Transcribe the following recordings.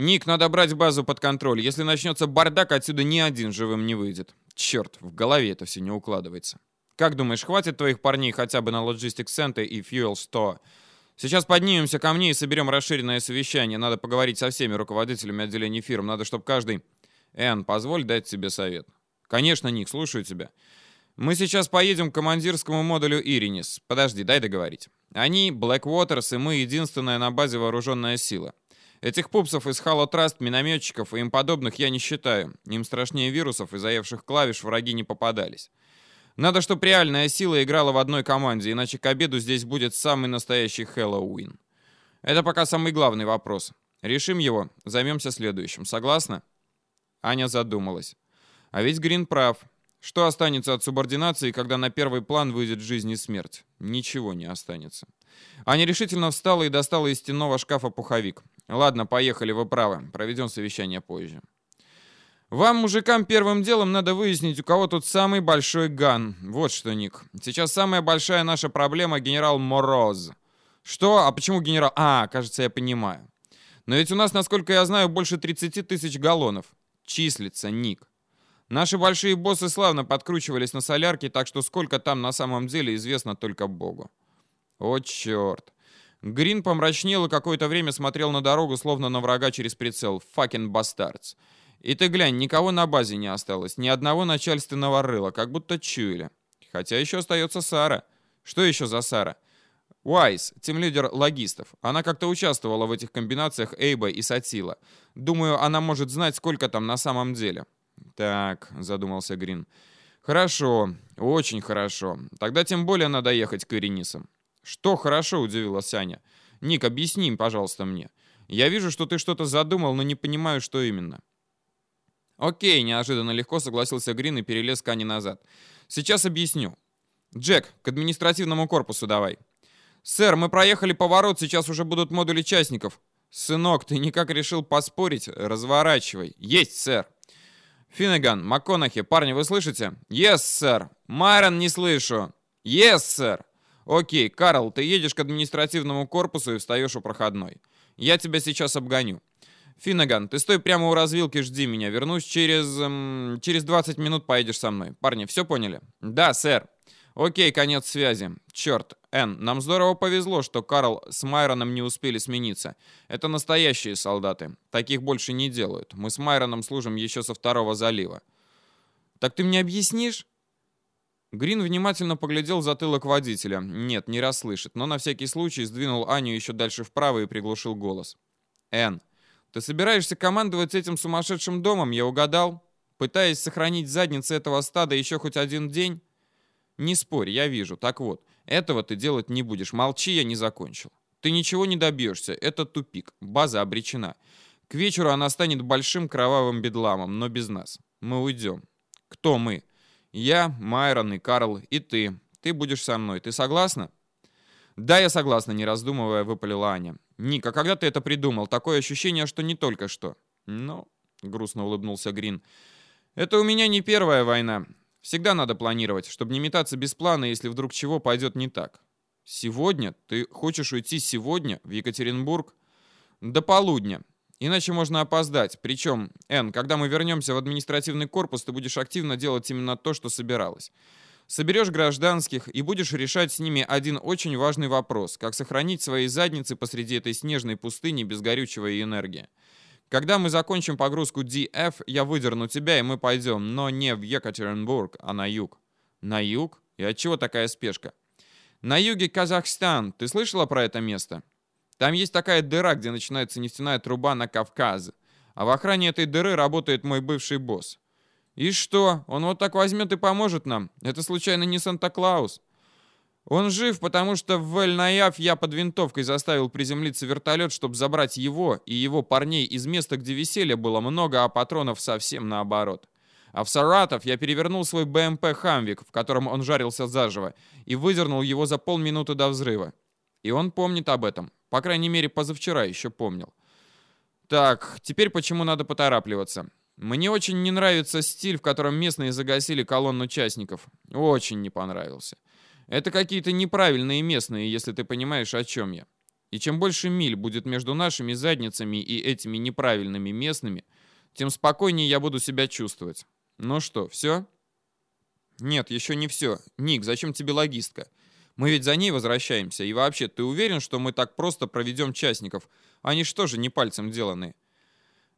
Ник, надо брать базу под контроль. Если начнется бардак, отсюда ни один живым не выйдет. Черт, в голове это все не укладывается. Как думаешь, хватит твоих парней хотя бы на Logistics Center и Fuel Store? Сейчас поднимемся ко мне и соберем расширенное совещание. Надо поговорить со всеми руководителями отделений фирм. Надо, чтобы каждый... Энн, позволь дать тебе совет. Конечно, Ник, слушаю тебя. Мы сейчас поедем к командирскому модулю Иринис. Подожди, дай договорить. Они, Blackwaters и мы единственная на базе вооруженная сила. Этих пупсов из Halo Trust, минометчиков и им подобных я не считаю. Им страшнее вирусов и заевших клавиш враги не попадались. Надо, чтобы реальная сила играла в одной команде, иначе к обеду здесь будет самый настоящий Хэллоуин. Это пока самый главный вопрос. Решим его, займемся следующим. Согласна? Аня задумалась. А ведь Грин прав. Что останется от субординации, когда на первый план выйдет жизнь и смерть? Ничего не останется. Аня решительно встала и достала из стенного шкафа пуховик. Ладно, поехали, вы правы. Проведем совещание позже. Вам, мужикам, первым делом надо выяснить, у кого тут самый большой ган. Вот что, Ник. Сейчас самая большая наша проблема — генерал Мороз. Что? А почему генерал... А, кажется, я понимаю. Но ведь у нас, насколько я знаю, больше 30 тысяч галлонов. Числится, Ник. Наши большие боссы славно подкручивались на солярке, так что сколько там на самом деле известно только Богу. О, черт. Грин помрачнел и какое-то время смотрел на дорогу, словно на врага через прицел. Факин бастардс. И ты глянь, никого на базе не осталось, ни одного начальственного рыла, как будто чуяли. Хотя еще остается Сара. Что еще за Сара? Уайс, тимлидер логистов. Она как-то участвовала в этих комбинациях Эйба и Сатила. Думаю, она может знать, сколько там на самом деле. Так, задумался Грин. Хорошо, очень хорошо. Тогда тем более надо ехать к Иринисам. «Что хорошо?» — удивилась Аня. «Ник, объясни, пожалуйста, мне. Я вижу, что ты что-то задумал, но не понимаю, что именно». «Окей», — неожиданно легко согласился Грин и перелез к Ане назад. «Сейчас объясню. Джек, к административному корпусу давай». «Сэр, мы проехали поворот, сейчас уже будут модули частников». «Сынок, ты никак решил поспорить? Разворачивай». «Есть, сэр». «Финнеган, МакКонахи, парни, вы слышите?» «Yes, сэр». «Майрон, не слышу». «Yes, сэр». «Окей, Карл, ты едешь к административному корпусу и встаешь у проходной. Я тебя сейчас обгоню. Финнеган, ты стой прямо у развилки, жди меня. Вернусь через... Эм, через 20 минут поедешь со мной. Парни, все поняли?» «Да, сэр». «Окей, конец связи. Черт, Энн, нам здорово повезло, что Карл с Майроном не успели смениться. Это настоящие солдаты. Таких больше не делают. Мы с Майроном служим еще со второго залива». «Так ты мне объяснишь?» Грин внимательно поглядел затылок водителя. Нет, не расслышит, но на всякий случай сдвинул Аню еще дальше вправо и приглушил голос. «Энн, ты собираешься командовать этим сумасшедшим домом, я угадал? Пытаясь сохранить задницы этого стада еще хоть один день?» «Не спорь, я вижу. Так вот, этого ты делать не будешь. Молчи, я не закончил. Ты ничего не добьешься. Это тупик. База обречена. К вечеру она станет большим кровавым бедламом, но без нас. Мы уйдем. Кто мы?» Я, Майрон и Карл, и ты. Ты будешь со мной. Ты согласна?» «Да, я согласна», — не раздумывая, выпалила Аня. «Ника, когда ты это придумал? Такое ощущение, что не только что». «Ну», — грустно улыбнулся Грин, — «это у меня не первая война. Всегда надо планировать, чтобы не метаться без плана, если вдруг чего пойдет не так». «Сегодня? Ты хочешь уйти сегодня в Екатеринбург?» «До полудня. Иначе можно опоздать. Причем, Эн, когда мы вернемся в административный корпус, ты будешь активно делать именно то, что собиралась. Соберешь гражданских и будешь решать с ними один очень важный вопрос, как сохранить свои задницы посреди этой снежной пустыни без горючего и энергии. Когда мы закончим погрузку DF, я выдерну тебя, и мы пойдем, но не в Екатеринбург, а на юг. На юг? И от чего такая спешка? На юге Казахстан. Ты слышала про это место? Там есть такая дыра, где начинается нефтяная труба на Кавказ. А в охране этой дыры работает мой бывший босс. И что? Он вот так возьмет и поможет нам? Это случайно не Санта-Клаус? Он жив, потому что в Эль-Наяв я под винтовкой заставил приземлиться вертолет, чтобы забрать его и его парней из места, где веселья было много, а патронов совсем наоборот. А в Саратов я перевернул свой БМП «Хамвик», в котором он жарился заживо, и выдернул его за полминуты до взрыва. И он помнит об этом. По крайней мере, позавчера еще помнил. Так, теперь почему надо поторапливаться? Мне очень не нравится стиль, в котором местные загасили колонну участников. Очень не понравился. Это какие-то неправильные местные, если ты понимаешь, о чем я. И чем больше миль будет между нашими задницами и этими неправильными местными, тем спокойнее я буду себя чувствовать. Ну что, все? Нет, еще не все. Ник, зачем тебе логистка? Мы ведь за ней возвращаемся. И вообще, ты уверен, что мы так просто проведем частников? Они что же не пальцем деланы?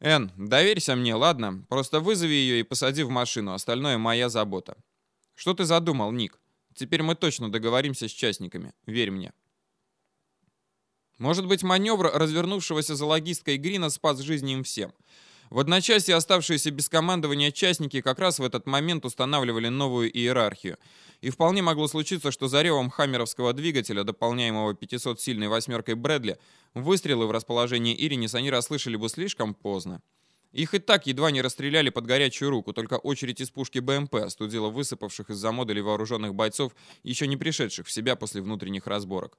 Эн, доверься мне, ладно? Просто вызови ее и посади в машину. Остальное моя забота. Что ты задумал, Ник? Теперь мы точно договоримся с частниками. Верь мне. Может быть, маневр развернувшегося за логисткой Грина спас жизни им всем. В одночасье оставшиеся без командования частники как раз в этот момент устанавливали новую иерархию. И вполне могло случиться, что за ревом хаммеровского двигателя, дополняемого 500-сильной восьмеркой Брэдли, выстрелы в расположении Иринис они расслышали бы слишком поздно. Их и так едва не расстреляли под горячую руку, только очередь из пушки БМП остудила высыпавших из-за модулей вооруженных бойцов, еще не пришедших в себя после внутренних разборок.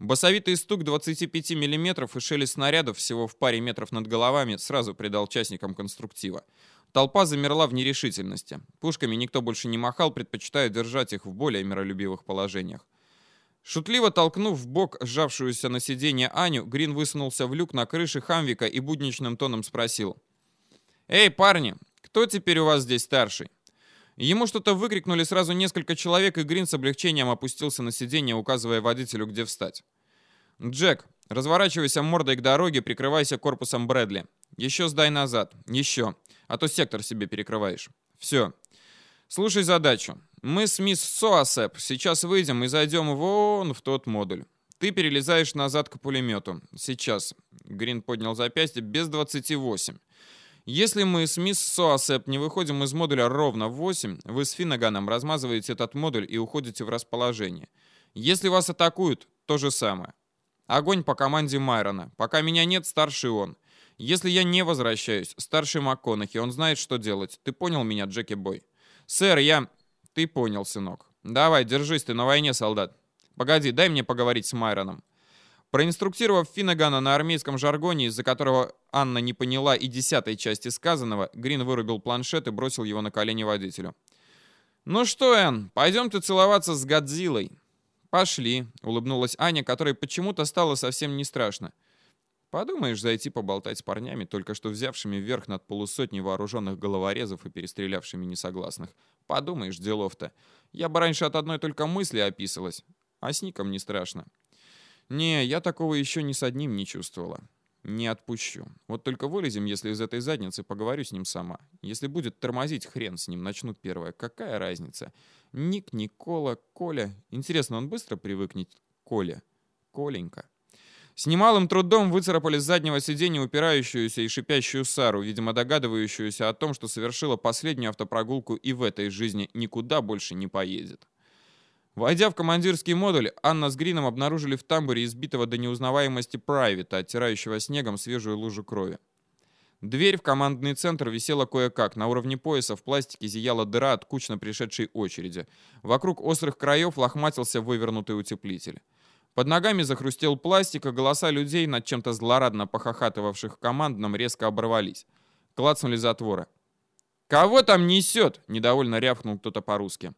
Басовитый стук 25 мм и шелест снарядов всего в паре метров над головами сразу придал частникам конструктива. Толпа замерла в нерешительности. Пушками никто больше не махал, предпочитая держать их в более миролюбивых положениях. Шутливо толкнув в бок сжавшуюся на сиденье Аню, Грин высунулся в люк на крыше Хамвика и будничным тоном спросил. «Эй, парни, кто теперь у вас здесь старший?» Ему что-то выкрикнули сразу несколько человек, и Грин с облегчением опустился на сиденье, указывая водителю, где встать. «Джек, разворачивайся мордой к дороге, прикрывайся корпусом Брэдли. Еще сдай назад. Еще. А то сектор себе перекрываешь. Все. Слушай задачу. Мы с мисс Соасеп сейчас выйдем и зайдем вон в тот модуль. Ты перелезаешь назад к пулемету. Сейчас. Грин поднял запястье без 28. Если мы с мисс Соасеп не выходим из модуля ровно в 8, вы с Финнаганом размазываете этот модуль и уходите в расположение. Если вас атакуют, то же самое. Огонь по команде Майрона. Пока меня нет, старший он. Если я не возвращаюсь, старший МакКонахи, он знает, что делать. Ты понял меня, Джеки Бой? Сэр, я... Ты понял, сынок. Давай, держись, ты на войне, солдат. Погоди, дай мне поговорить с Майроном. Проинструктировав Финнегана на армейском жаргоне, из-за которого Анна не поняла и десятой части сказанного, Грин вырубил планшет и бросил его на колени водителю. «Ну что, Энн, пойдем ты целоваться с Годзиллой?» «Пошли», — улыбнулась Аня, которой почему-то стало совсем не страшно. «Подумаешь, зайти поболтать с парнями, только что взявшими вверх над полусотней вооруженных головорезов и перестрелявшими несогласных. Подумаешь, делов-то. Я бы раньше от одной только мысли описалась, а с Ником не страшно. Не, я такого еще ни с одним не чувствовала. Не отпущу. Вот только вылезем, если из этой задницы поговорю с ним сама. Если будет тормозить, хрен с ним, начну первое. Какая разница? Ник, Никола, Коля. Интересно, он быстро привыкнет к Коле? Коленька. С немалым трудом выцарапали с заднего сиденья упирающуюся и шипящую Сару, видимо догадывающуюся о том, что совершила последнюю автопрогулку и в этой жизни никуда больше не поедет. Войдя в командирский модуль, Анна с Грином обнаружили в тамбуре избитого до неузнаваемости прайвета, оттирающего снегом свежую лужу крови. Дверь в командный центр висела кое-как. На уровне пояса в пластике зияла дыра от кучно пришедшей очереди. Вокруг острых краев лохматился вывернутый утеплитель. Под ногами захрустел пластик, а голоса людей, над чем-то злорадно похохатывавших в командном, резко оборвались. Клацнули затворы. «Кого там несет?» — недовольно рявкнул кто-то по-русски.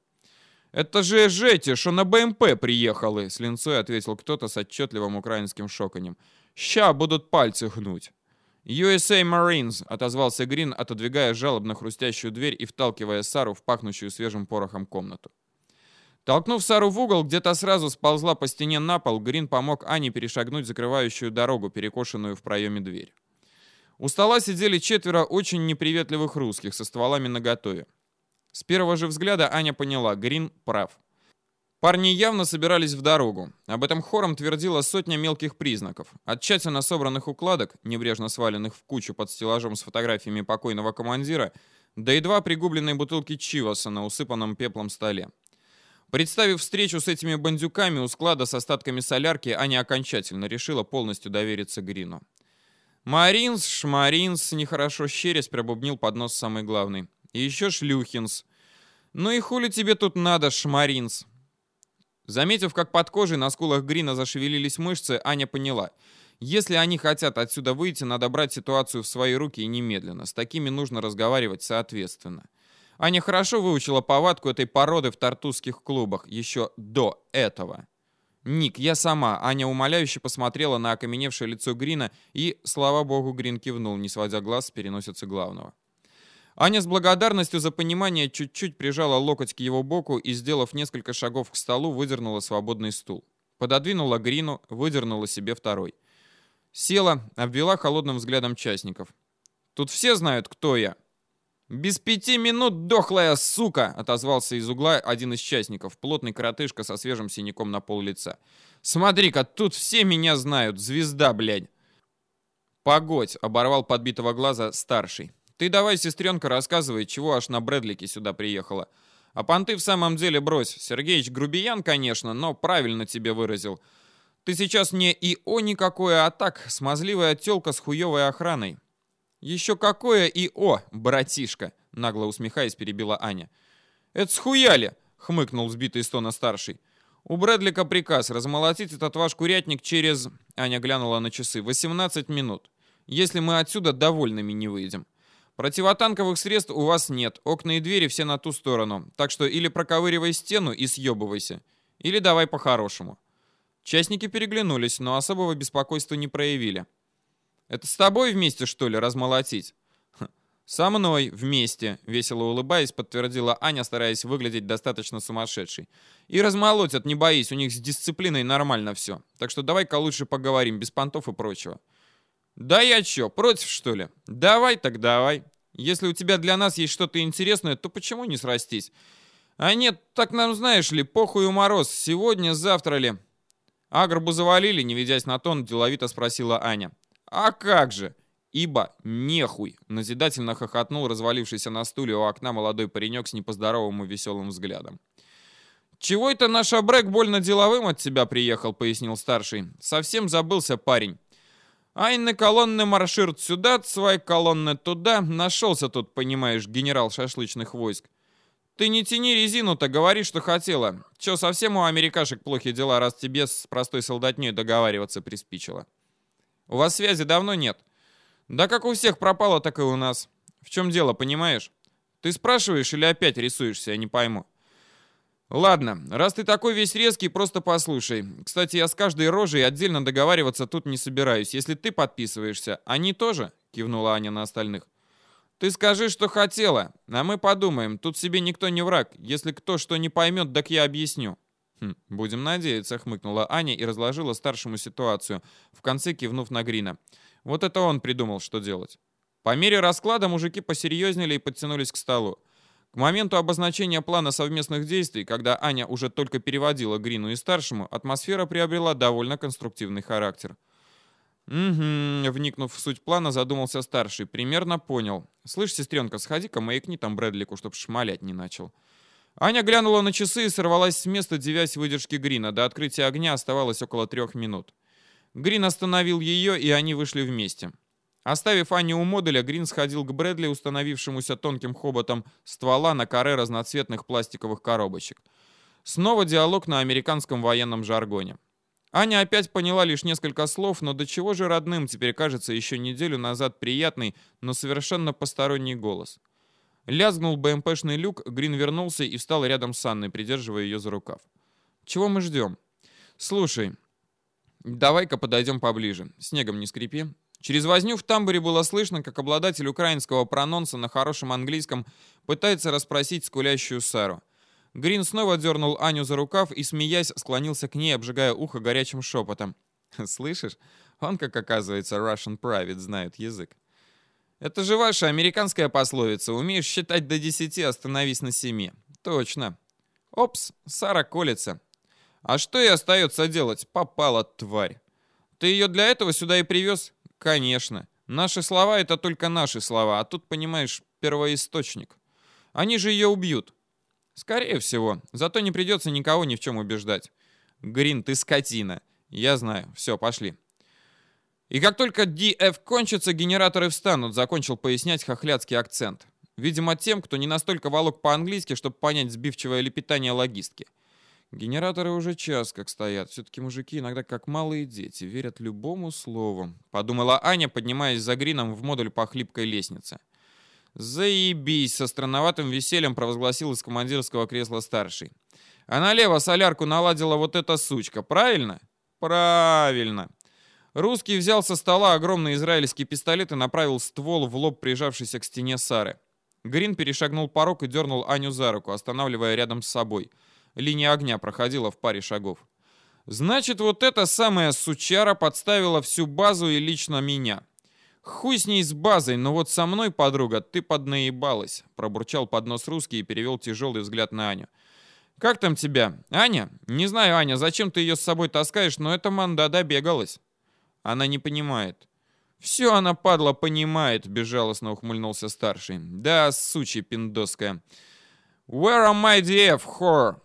«Это же Жети, что на БМП приехали!» С линцой ответил кто-то с отчетливым украинским шоканем. «Ща будут пальцы гнуть!» «USA Marines!» — отозвался Грин, отодвигая жалобно хрустящую дверь и вталкивая Сару в пахнущую свежим порохом комнату. Толкнув Сару в угол, где-то сразу сползла по стене на пол, Грин помог Ане перешагнуть закрывающую дорогу, перекошенную в проеме дверь. У стола сидели четверо очень неприветливых русских со стволами наготове. С первого же взгляда Аня поняла, Грин прав. Парни явно собирались в дорогу. Об этом хором твердила сотня мелких признаков. От тщательно собранных укладок, небрежно сваленных в кучу под стеллажом с фотографиями покойного командира, до едва пригубленной бутылки Чиваса на усыпанном пеплом столе. Представив встречу с этими бандюками у склада с остатками солярки, Аня окончательно решила полностью довериться Грину. «Маринс, шмаринс», нехорошо щерясь, пробубнил под нос самый главный. И еще Шлюхинс. Ну и хули тебе тут надо, Шмаринс? Заметив, как под кожей на скулах Грина зашевелились мышцы, Аня поняла. Если они хотят отсюда выйти, надо брать ситуацию в свои руки и немедленно. С такими нужно разговаривать соответственно. Аня хорошо выучила повадку этой породы в тартусских клубах еще до этого. «Ник, я сама». Аня умоляюще посмотрела на окаменевшее лицо Грина и, слава богу, Грин кивнул, не сводя глаз с переносицы главного. Аня с благодарностью за понимание чуть-чуть прижала локоть к его боку и, сделав несколько шагов к столу, выдернула свободный стул. Пододвинула Грину, выдернула себе второй. Села, обвела холодным взглядом частников. «Тут все знают, кто я». «Без пяти минут, дохлая сука!» — отозвался из угла один из частников, плотный коротышка со свежим синяком на пол лица. «Смотри-ка, тут все меня знают, звезда, блядь!» «Погодь!» — оборвал подбитого глаза старший. «Ты давай, сестренка, рассказывай, чего аж на Брэдлике сюда приехала. А понты в самом деле брось. Сергеич грубиян, конечно, но правильно тебе выразил. Ты сейчас не ИО никакое, а так, смазливая тёлка с хуёвой охраной. Еще какое ИО, братишка, нагло усмехаясь, перебила Аня. Это схуяли, хмыкнул сбитый стона старший. У Брэдлика приказ размолотить этот ваш курятник через... Аня глянула на часы. 18 минут. Если мы отсюда довольными не выйдем. Противотанковых средств у вас нет, окна и двери все на ту сторону, так что или проковыривай стену и съебывайся, или давай по-хорошему. Частники переглянулись, но особого беспокойства не проявили. «Это с тобой вместе, что ли, размолотить?» «Со мной вместе», — весело улыбаясь, подтвердила Аня, стараясь выглядеть достаточно сумасшедшей. «И размолотят, не боись, у них с дисциплиной нормально все. Так что давай-ка лучше поговорим, без понтов и прочего». «Да я чё, против, что ли?» «Давай так давай. Если у тебя для нас есть что-то интересное, то почему не срастись?» «А нет, так нам, знаешь ли, похуй у мороз, сегодня, завтра ли?» «Агробу завалили?» — не ведясь на тон, деловито спросила Аня. «А как же?» «Ибо нехуй!» — назидательно хохотнул развалившийся на стуле у окна молодой паренек с непоздоровым и веселым взглядом. «Чего это наш обрек больно деловым от тебя приехал?» — пояснил старший. «Совсем забылся парень. Айны колонны маршируют сюда, свои колонны туда. Нашелся тут, понимаешь, генерал шашлычных войск. Ты не тяни резину-то, говори, что хотела. Че, совсем у америкашек плохие дела, раз тебе с простой солдатней договариваться приспичило? У вас связи давно нет? Да как у всех пропало, так и у нас. В чем дело, понимаешь? Ты спрашиваешь или опять рисуешься, я не пойму. Ладно, раз ты такой весь резкий, просто послушай. Кстати, я с каждой рожей отдельно договариваться тут не собираюсь. Если ты подписываешься, они тоже? Кивнула Аня на остальных. Ты скажи, что хотела, а мы подумаем. Тут себе никто не враг. Если кто что не поймет, так я объясню. Хм, будем надеяться, хмыкнула Аня и разложила старшему ситуацию, в конце кивнув на Грина. Вот это он придумал, что делать. По мере расклада мужики посерьезнели и подтянулись к столу. К моменту обозначения плана совместных действий, когда Аня уже только переводила Грину и старшему, атмосфера приобрела довольно конструктивный характер. «Угу», — вникнув в суть плана, задумался старший. Примерно понял. «Слышь, сестренка, сходи-ка маякни там Брэдлику, чтоб шмалять не начал». Аня глянула на часы и сорвалась с места, девясь выдержки Грина. До открытия огня оставалось около трех минут. Грин остановил ее, и они вышли вместе. Оставив Аню у модуля, Грин сходил к Брэдли, установившемуся тонким хоботом ствола на коре разноцветных пластиковых коробочек. Снова диалог на американском военном жаргоне. Аня опять поняла лишь несколько слов, но до чего же родным теперь кажется еще неделю назад приятный, но совершенно посторонний голос. Лязгнул БМПшный люк, Грин вернулся и встал рядом с Анной, придерживая ее за рукав. «Чего мы ждем?» «Слушай, давай-ка подойдем поближе. Снегом не скрипи. Через возню в тамбуре было слышно, как обладатель украинского прононса на хорошем английском пытается расспросить скулящую Сару. Грин снова дернул Аню за рукав и, смеясь, склонился к ней, обжигая ухо горячим шепотом. «Слышишь? Он, как оказывается, Russian Private знает язык. Это же ваша американская пословица. Умеешь считать до десяти, остановись на семи. Точно. Опс, Сара колется. А что и остается делать? Попала тварь. Ты ее для этого сюда и привез? Конечно. Наши слова — это только наши слова, а тут, понимаешь, первоисточник. Они же ее убьют. Скорее всего. Зато не придется никого ни в чем убеждать. Грин, ты скотина. Я знаю. Все, пошли. И как только DF кончится, генераторы встанут, закончил пояснять хохлядский акцент. Видимо, тем, кто не настолько волок по-английски, чтобы понять сбивчивое лепетание логистки. Генераторы уже час как стоят. Все-таки мужики иногда как малые дети, верят любому слову. Подумала Аня, поднимаясь за Грином в модуль по хлипкой лестнице. «Заебись!» — со странноватым весельем провозгласил из командирского кресла старший. А налево солярку наладила вот эта сучка, правильно? Правильно. Русский взял со стола огромный израильский пистолет и направил ствол в лоб прижавшейся к стене Сары. Грин перешагнул порог и дернул Аню за руку, останавливая рядом с собой. Линия огня проходила в паре шагов. «Значит, вот эта самая сучара подставила всю базу и лично меня. Хуй с ней с базой, но вот со мной, подруга, ты поднаебалась», пробурчал под нос русский и перевел тяжелый взгляд на Аню. «Как там тебя? Аня? Не знаю, Аня, зачем ты ее с собой таскаешь, но эта манда добегалась». Она не понимает. «Все она, падла, понимает», — безжалостно ухмыльнулся старший. «Да, сучья пиндоская». «Where are my DF, whore?»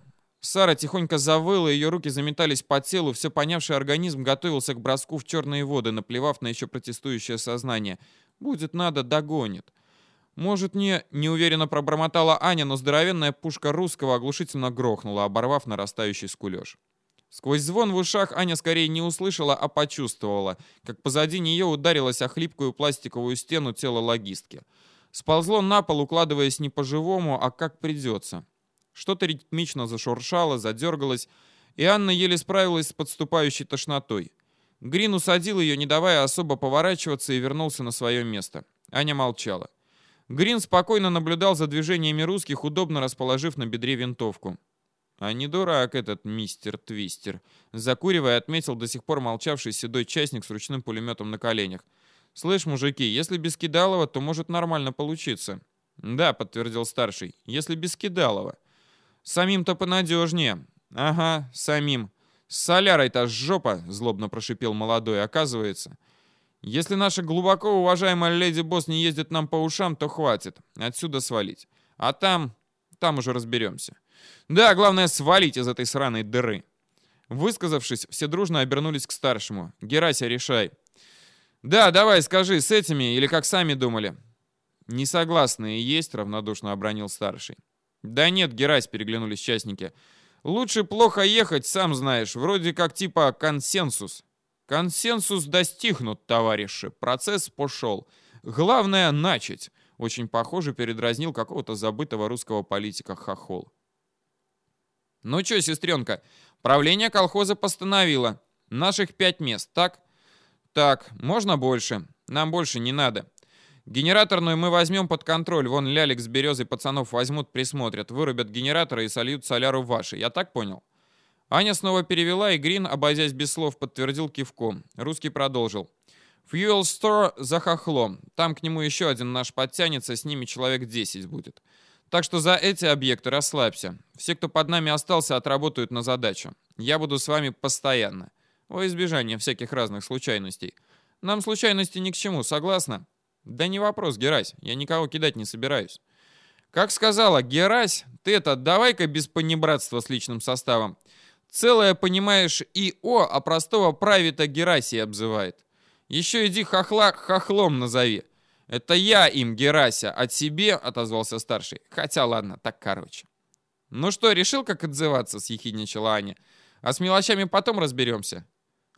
Сара тихонько завыла, ее руки заметались по телу, все понявший организм готовился к броску в черные воды, наплевав на еще протестующее сознание. «Будет надо, догонит». «Может, не...» — неуверенно пробормотала Аня, но здоровенная пушка русского оглушительно грохнула, оборвав нарастающий скулеж. Сквозь звон в ушах Аня скорее не услышала, а почувствовала, как позади нее ударилась о хлипкую пластиковую стену тело логистки. Сползло на пол, укладываясь не по-живому, а как придется. Что-то ритмично зашуршало, задергалось, и Анна еле справилась с подступающей тошнотой. Грин усадил ее, не давая особо поворачиваться, и вернулся на свое место. Аня молчала. Грин спокойно наблюдал за движениями русских, удобно расположив на бедре винтовку. А не дурак этот мистер Твистер. Закуривая, отметил до сих пор молчавший седой частник с ручным пулеметом на коленях. «Слышь, мужики, если без Кидалова, то может нормально получиться». «Да», — подтвердил старший, — «если без Кидалова». «Самим-то понадежнее». «Ага, самим». «С солярой-то жопа», — злобно прошипел молодой, оказывается. «Если наша глубоко уважаемая леди-босс не ездит нам по ушам, то хватит. Отсюда свалить. А там... там уже разберемся». Да, главное свалить из этой сраной дыры. Высказавшись, все дружно обернулись к старшему. Герася, решай. Да, давай, скажи, с этими или как сами думали? Несогласные есть, равнодушно обронил старший. Да нет, Герась, переглянулись частники. Лучше плохо ехать, сам знаешь, вроде как типа консенсус. Консенсус достигнут, товарищи, процесс пошел. Главное начать. Очень похоже передразнил какого-то забытого русского политика Хохол. «Ну чё, сестренка, правление колхоза постановило. Наших пять мест, так?» «Так, можно больше. Нам больше не надо. Генераторную мы возьмем под контроль. Вон Лялик с Березой пацанов возьмут, присмотрят, вырубят генераторы и сольют соляру ваши. Я так понял?» Аня снова перевела, и Грин, обойдясь без слов, подтвердил кивком. Русский продолжил. «Fuel Store за хохлом. Там к нему еще один наш подтянется, с ними человек 10 будет. Так что за эти объекты расслабься. Все, кто под нами остался, отработают на задачу. Я буду с вами постоянно. Во избежание всяких разных случайностей. Нам случайности ни к чему, согласна? Да не вопрос, Герась. Я никого кидать не собираюсь. Как сказала Герась, ты это давай-ка без понебратства с личным составом. Целое, понимаешь, ИО, а простого правита Герасий обзывает. Еще иди хохла хохлом назови. «Это я им, Герася, от себе», — отозвался старший. «Хотя ладно, так короче». «Ну что, решил, как отзываться?» — съехидничала Аня. «А с мелочами потом разберемся».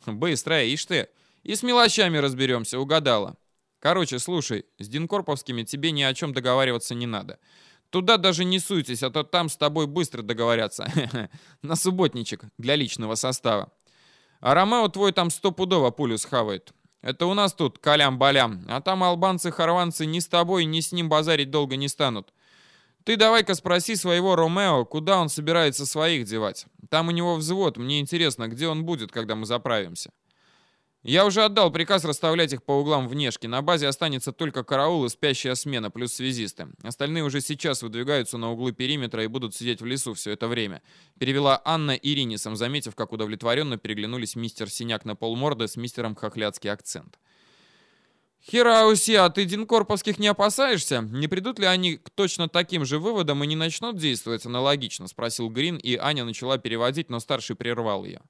«Быстро, ишь ты. И с мелочами разберемся, угадала». «Короче, слушай, с Динкорповскими тебе ни о чем договариваться не надо. Туда даже не суйтесь, а то там с тобой быстро договорятся. На субботничек для личного состава. А Ромео твой там стопудово пулю схавает. Это у нас тут калям-балям, а там албанцы-хорванцы ни с тобой, ни с ним базарить долго не станут. Ты давай-ка спроси своего Ромео, куда он собирается своих девать. Там у него взвод, мне интересно, где он будет, когда мы заправимся. Я уже отдал приказ расставлять их по углам внешки. На базе останется только караул и спящая смена, плюс связисты. Остальные уже сейчас выдвигаются на углы периметра и будут сидеть в лесу все это время. Перевела Анна Иринисом, заметив, как удовлетворенно переглянулись мистер Синяк на полморды с мистером Хохляцкий акцент. «Херауси, а ты Динкорповских не опасаешься? Не придут ли они к точно таким же выводам и не начнут действовать аналогично?» — спросил Грин, и Аня начала переводить, но старший прервал ее.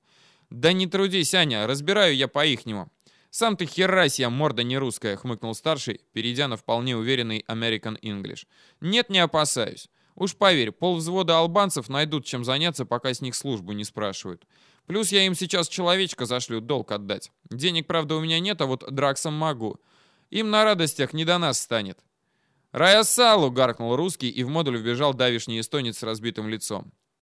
«Да не трудись, Аня, разбираю я по-ихнему». «Сам ты херась, я морда не русская», — хмыкнул старший, перейдя на вполне уверенный American English. «Нет, не опасаюсь. Уж поверь, полвзвода албанцев найдут чем заняться, пока с них службу не спрашивают. Плюс я им сейчас человечка зашлю долг отдать. Денег, правда, у меня нет, а вот драксом могу. Им на радостях не до нас станет». «Рая Салу!» — гаркнул русский, и в модуль вбежал давишний эстонец с разбитым лицом.